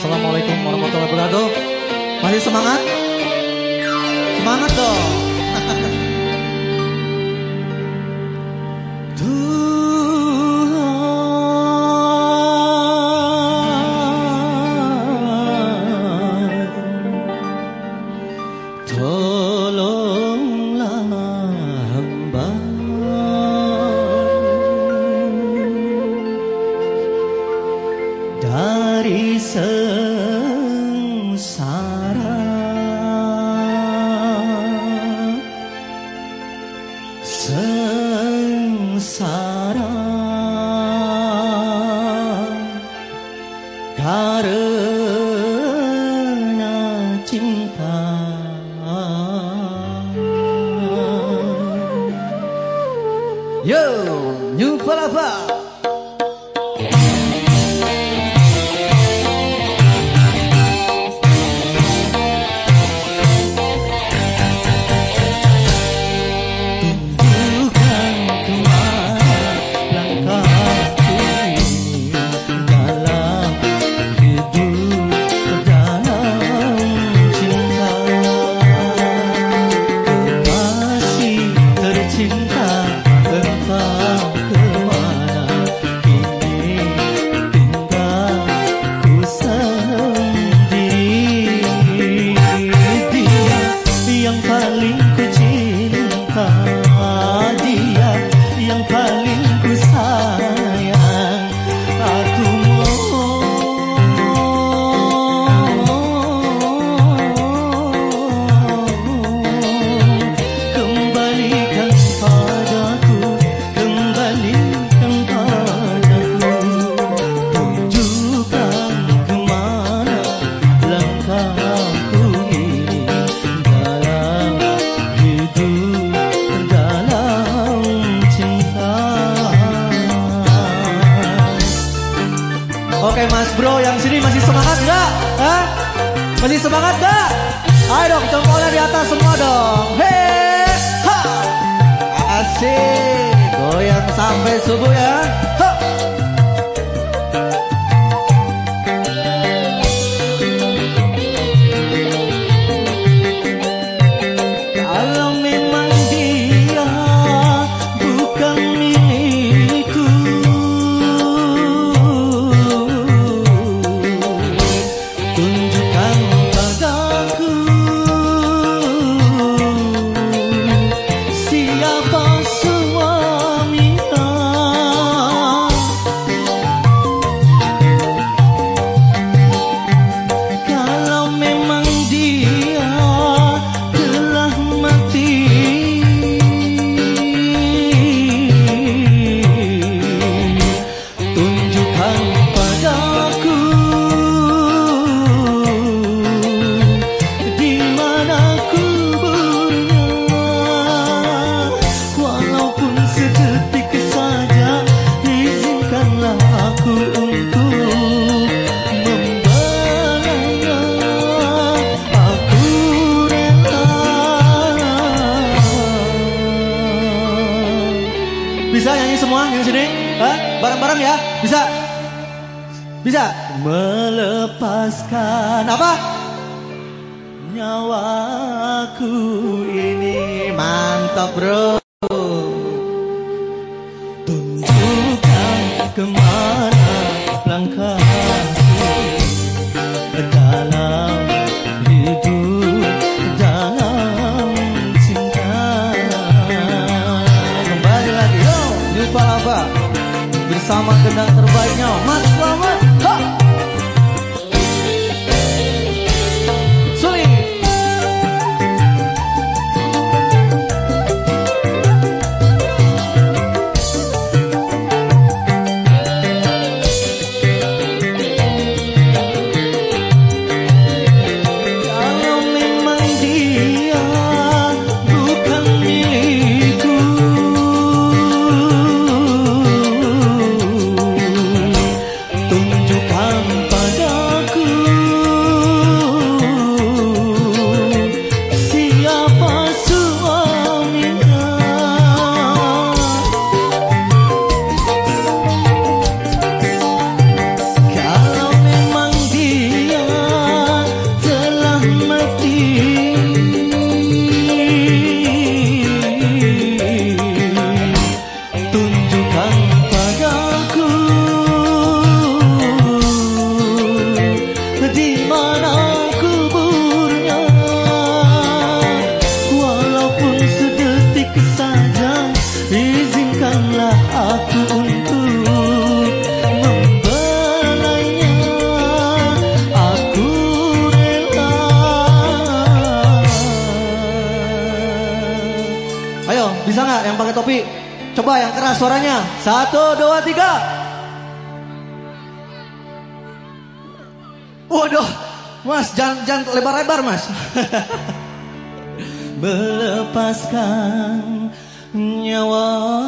Assalamualaikum warahmatullahi wabarakatuh. Masih semangat? Semangat dong. Palapa. Oke Mas Bro yang sini masih semangat nggak? Hah? Masih semangat nggak? Ayo dong jempolnya di atas semua dong. Hei, ha, asik, goyang sampai subuh ya. Semua yang sini? Bareng-bareng ya? Bisa? Bisa? Melepaskan apa? Nyawaku ini mantap bro Tunjukkan ke mana Palapa Bersama kendang terbaiknya. Mas Selamat Coba yang keras suaranya. Satu, dua, tiga. Waduh, Mas, jangan jangan lebar-lebar, Mas. Melepaskan nyawaku